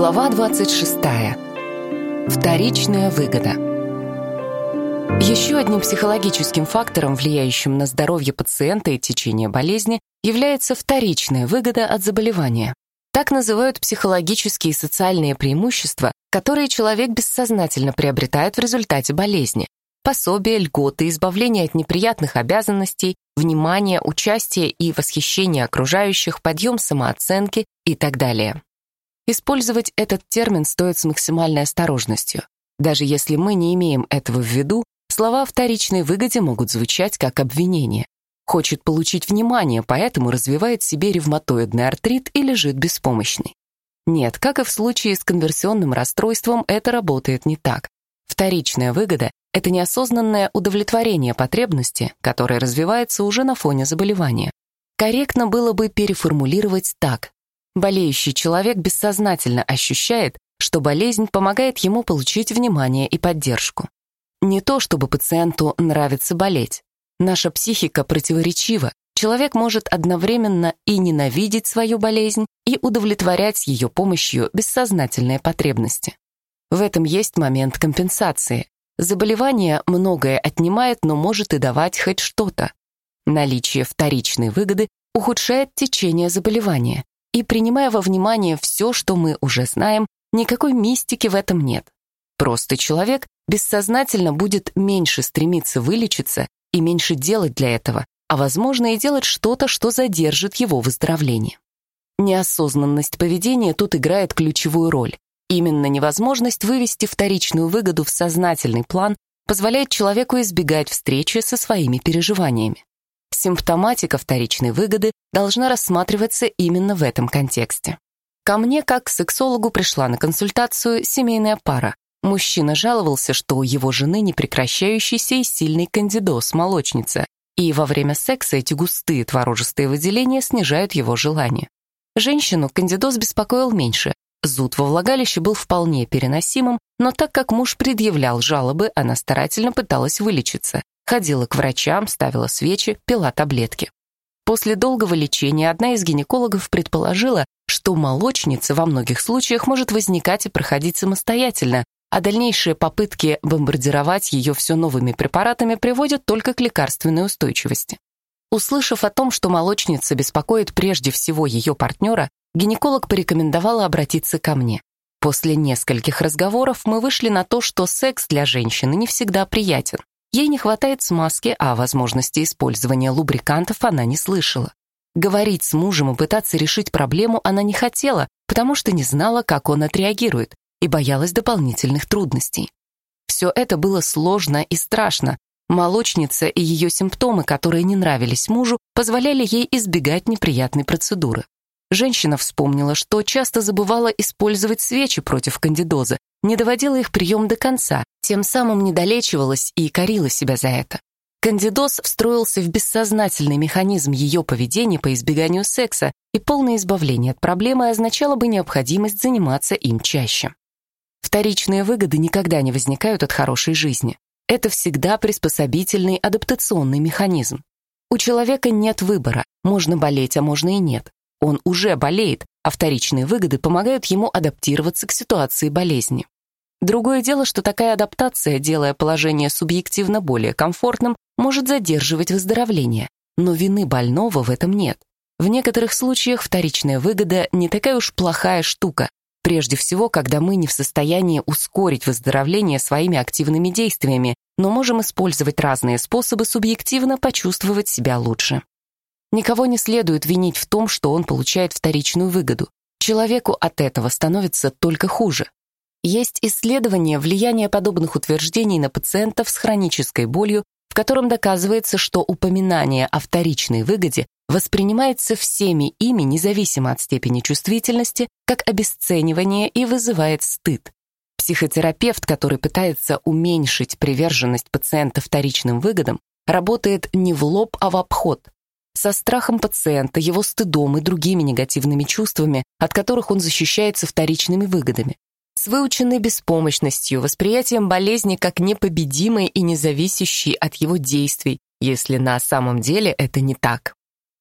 Глава 26. Вторичная выгода. Еще одним психологическим фактором, влияющим на здоровье пациента и течение болезни, является вторичная выгода от заболевания. Так называют психологические и социальные преимущества, которые человек бессознательно приобретает в результате болезни. Пособие, льготы, избавление от неприятных обязанностей, внимание, участие и восхищение окружающих, подъем самооценки и так далее. Использовать этот термин стоит с максимальной осторожностью. Даже если мы не имеем этого в виду, слова о вторичной выгоде могут звучать как обвинение. Хочет получить внимание, поэтому развивает себе ревматоидный артрит и лежит беспомощный. Нет, как и в случае с конверсионным расстройством, это работает не так. Вторичная выгода — это неосознанное удовлетворение потребности, которое развивается уже на фоне заболевания. Корректно было бы переформулировать так. Болеющий человек бессознательно ощущает, что болезнь помогает ему получить внимание и поддержку. Не то, чтобы пациенту нравится болеть. Наша психика противоречива. Человек может одновременно и ненавидеть свою болезнь, и удовлетворять ее помощью бессознательные потребности. В этом есть момент компенсации. Заболевание многое отнимает, но может и давать хоть что-то. Наличие вторичной выгоды ухудшает течение заболевания, и принимая во внимание все, что мы уже знаем, никакой мистики в этом нет. Просто человек бессознательно будет меньше стремиться вылечиться и меньше делать для этого, а возможно и делать что-то, что задержит его выздоровление. Неосознанность поведения тут играет ключевую роль. Именно невозможность вывести вторичную выгоду в сознательный план позволяет человеку избегать встречи со своими переживаниями симптоматика вторичной выгоды должна рассматриваться именно в этом контексте. Ко мне, как к сексологу, пришла на консультацию семейная пара. Мужчина жаловался, что у его жены непрекращающийся и сильный кандидоз, молочница, и во время секса эти густые творожистые выделения снижают его желание. Женщину кандидоз беспокоил меньше. Зуд во влагалище был вполне переносимым, но так как муж предъявлял жалобы, она старательно пыталась вылечиться. Ходила к врачам, ставила свечи, пила таблетки. После долгого лечения одна из гинекологов предположила, что молочница во многих случаях может возникать и проходить самостоятельно, а дальнейшие попытки бомбардировать ее все новыми препаратами приводят только к лекарственной устойчивости. Услышав о том, что молочница беспокоит прежде всего ее партнера, гинеколог порекомендовала обратиться ко мне. После нескольких разговоров мы вышли на то, что секс для женщины не всегда приятен. Ей не хватает смазки, а возможности использования лубрикантов она не слышала. Говорить с мужем и пытаться решить проблему она не хотела, потому что не знала, как он отреагирует, и боялась дополнительных трудностей. Все это было сложно и страшно. Молочница и ее симптомы, которые не нравились мужу, позволяли ей избегать неприятной процедуры. Женщина вспомнила, что часто забывала использовать свечи против кандидоза, не доводила их прием до конца, тем самым не долечивалась и корила себя за это. Кандидоз встроился в бессознательный механизм ее поведения по избеганию секса, и полное избавление от проблемы означало бы необходимость заниматься им чаще. Вторичные выгоды никогда не возникают от хорошей жизни. Это всегда приспособительный адаптационный механизм. У человека нет выбора, можно болеть, а можно и нет. Он уже болеет, а вторичные выгоды помогают ему адаптироваться к ситуации болезни. Другое дело, что такая адаптация, делая положение субъективно более комфортным, может задерживать выздоровление, но вины больного в этом нет. В некоторых случаях вторичная выгода не такая уж плохая штука, прежде всего, когда мы не в состоянии ускорить выздоровление своими активными действиями, но можем использовать разные способы субъективно почувствовать себя лучше. Никого не следует винить в том, что он получает вторичную выгоду. Человеку от этого становится только хуже. Есть исследование влияния подобных утверждений на пациентов с хронической болью, в котором доказывается, что упоминание о вторичной выгоде воспринимается всеми ими, независимо от степени чувствительности, как обесценивание и вызывает стыд. Психотерапевт, который пытается уменьшить приверженность пациента вторичным выгодам, работает не в лоб, а в обход, со страхом пациента, его стыдом и другими негативными чувствами, от которых он защищается вторичными выгодами. С выученной беспомощностью, восприятием болезни как непобедимой и независящей от его действий, если на самом деле это не так.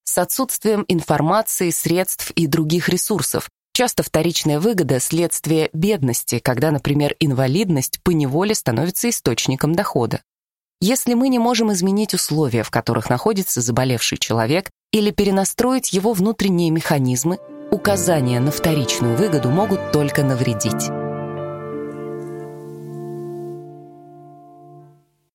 С отсутствием информации, средств и других ресурсов. Часто вторичная выгода – следствие бедности, когда, например, инвалидность поневоле становится источником дохода. Если мы не можем изменить условия, в которых находится заболевший человек, или перенастроить его внутренние механизмы, указания на вторичную выгоду могут только навредить.